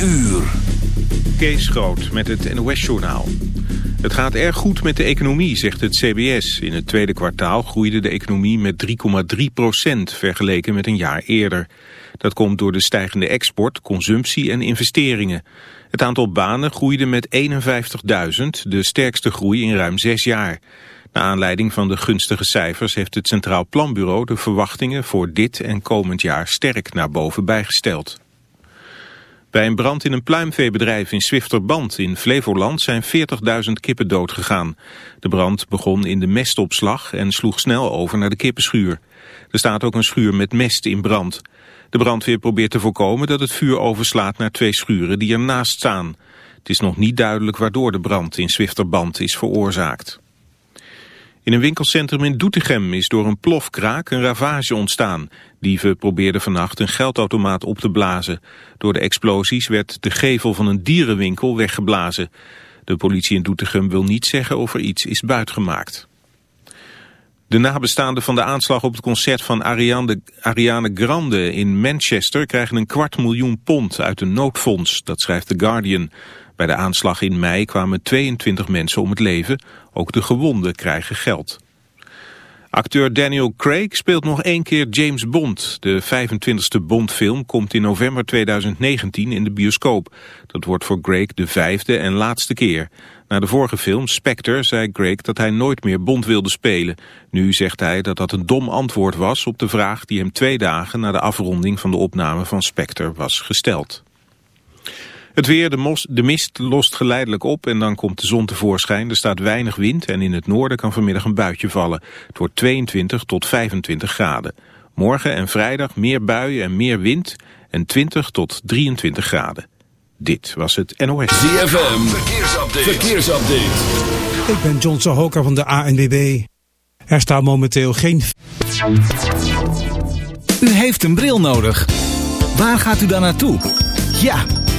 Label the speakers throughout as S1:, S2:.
S1: uur.
S2: Kees Groot met het NOS-journaal. Het gaat erg goed met de economie, zegt het CBS. In het tweede kwartaal groeide de economie met 3,3 procent... vergeleken met een jaar eerder. Dat komt door de stijgende export, consumptie en investeringen. Het aantal banen groeide met 51.000, de sterkste groei in ruim zes jaar. Naar aanleiding van de gunstige cijfers heeft het Centraal Planbureau... de verwachtingen voor dit en komend jaar sterk naar boven bijgesteld. Bij een brand in een pluimveebedrijf in Zwifterband in Flevoland zijn 40.000 kippen doodgegaan. De brand begon in de mestopslag en sloeg snel over naar de kippenschuur. Er staat ook een schuur met mest in brand. De brandweer probeert te voorkomen dat het vuur overslaat naar twee schuren die ernaast staan. Het is nog niet duidelijk waardoor de brand in Zwifterband is veroorzaakt. In een winkelcentrum in Doetinchem is door een plofkraak een ravage ontstaan. Dieven probeerden vannacht een geldautomaat op te blazen. Door de explosies werd de gevel van een dierenwinkel weggeblazen. De politie in Doetinchem wil niet zeggen of er iets is buitgemaakt. De nabestaanden van de aanslag op het concert van Ariane, Ariane Grande in Manchester krijgen een kwart miljoen pond uit een noodfonds, dat schrijft The Guardian. Bij de aanslag in mei kwamen 22 mensen om het leven. Ook de gewonden krijgen geld. Acteur Daniel Craig speelt nog één keer James Bond. De 25e Bondfilm komt in november 2019 in de bioscoop. Dat wordt voor Craig de vijfde en laatste keer. Na de vorige film, Spectre, zei Craig dat hij nooit meer Bond wilde spelen. Nu zegt hij dat dat een dom antwoord was op de vraag die hem twee dagen na de afronding van de opname van Spectre was gesteld. Het weer, de, mos, de mist lost geleidelijk op en dan komt de zon tevoorschijn. Er staat weinig wind en in het noorden kan vanmiddag een buitje vallen. Het wordt 22 tot 25 graden. Morgen en vrijdag meer buien en meer wind en 20 tot 23 graden. Dit was het NOS.
S1: ZFM, verkeersupdate. verkeersupdate.
S3: Ik ben John Sahoka van de ANWB. Er staat momenteel geen...
S4: U heeft een bril nodig. Waar gaat u dan naartoe? Ja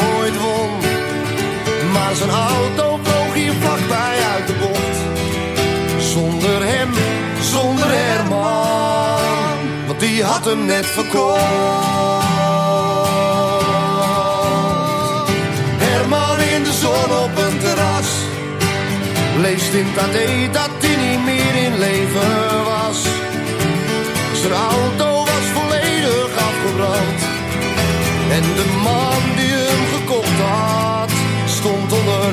S5: nooit won. Maar zijn auto vloog hier vlakbij uit de bocht. Zonder hem, zonder Herman, want die had hem net verkocht. Herman in de zon op een terras. Leest in dat dat die niet meer in leven was. Zijn auto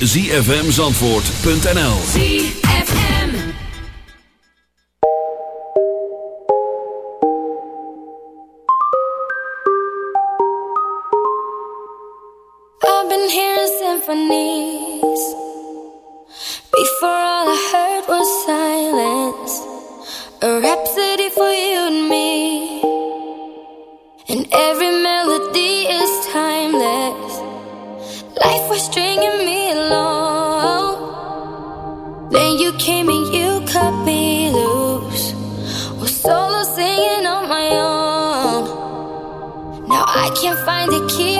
S1: www.zfmzandvoort.nl
S6: ZFM.
S7: I've been hearing symphonies. Find the key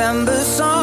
S8: December song.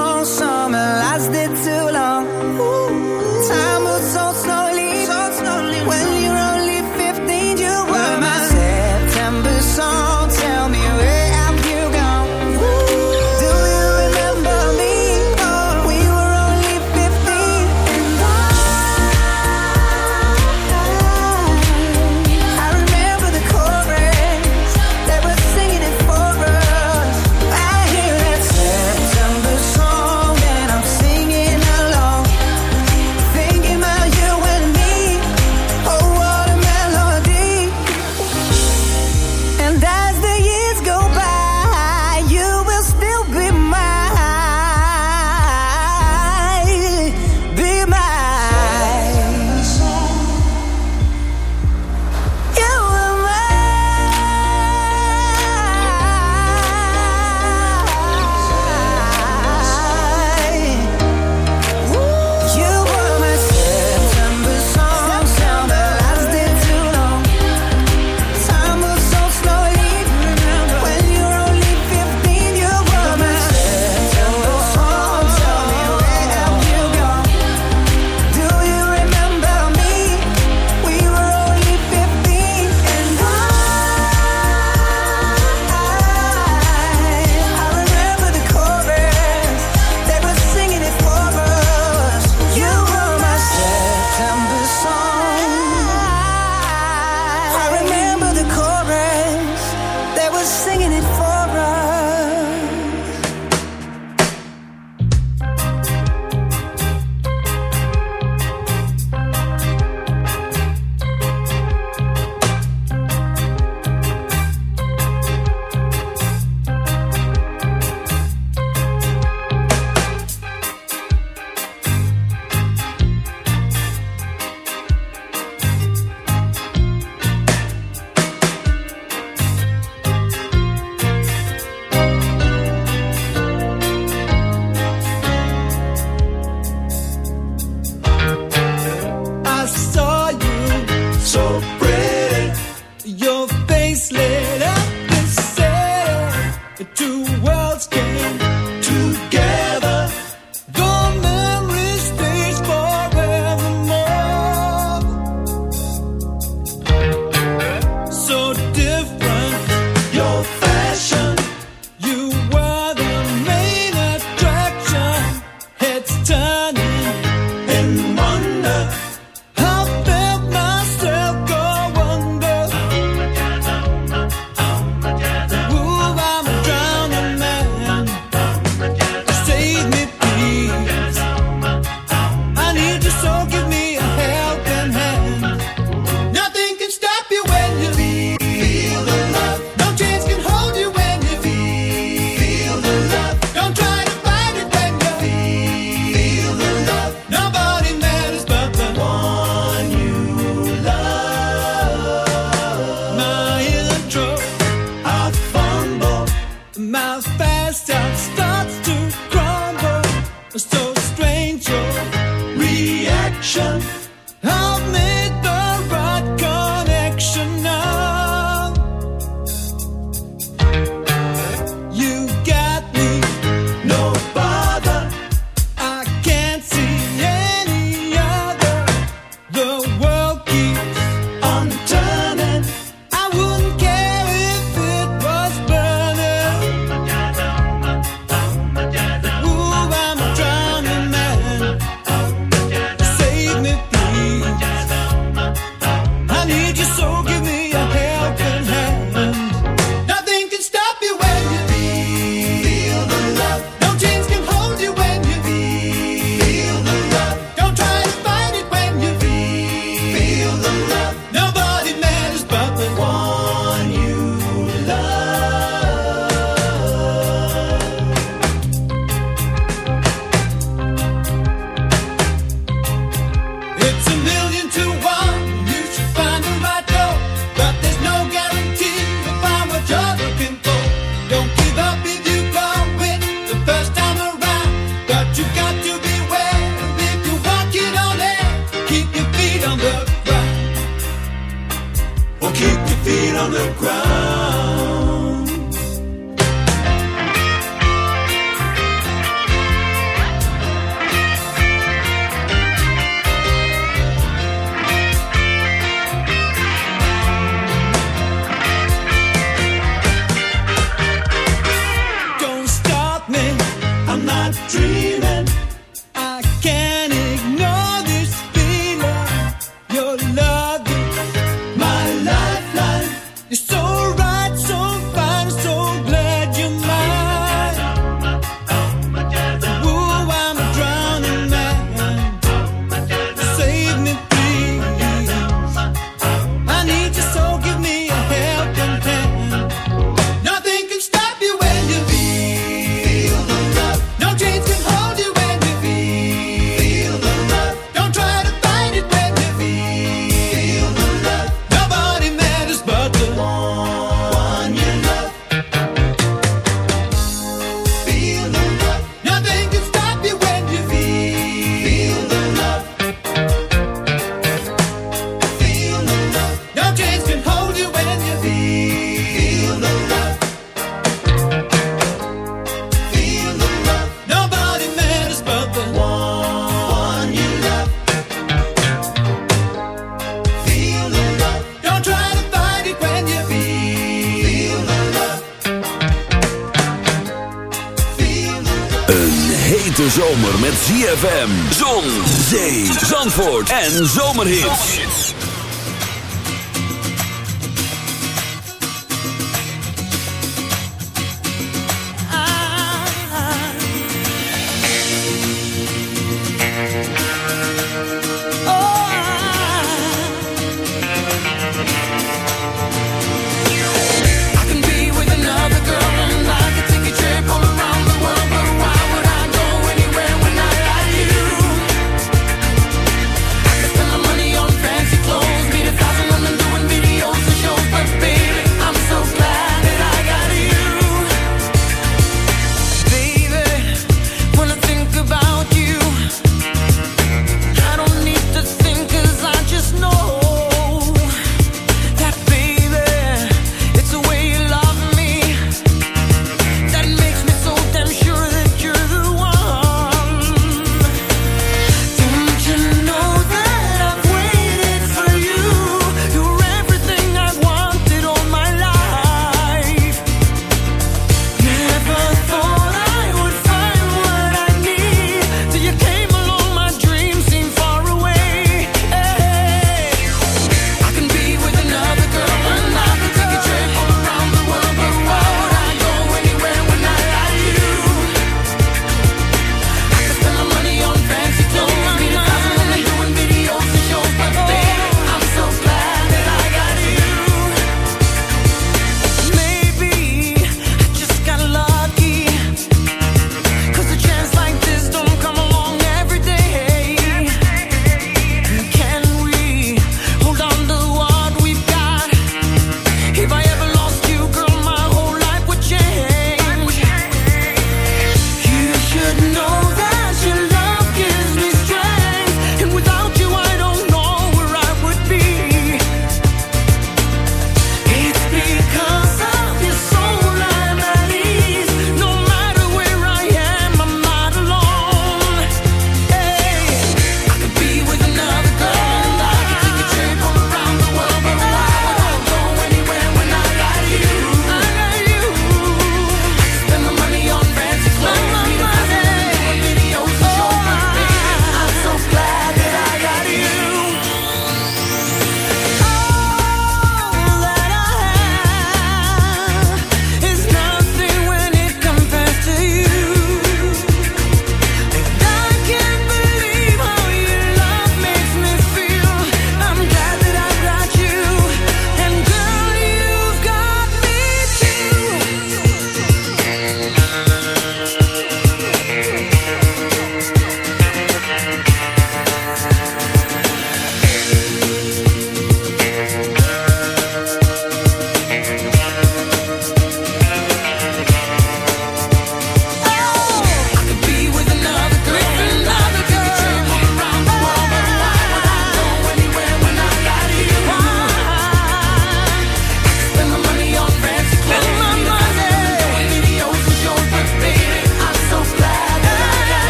S9: En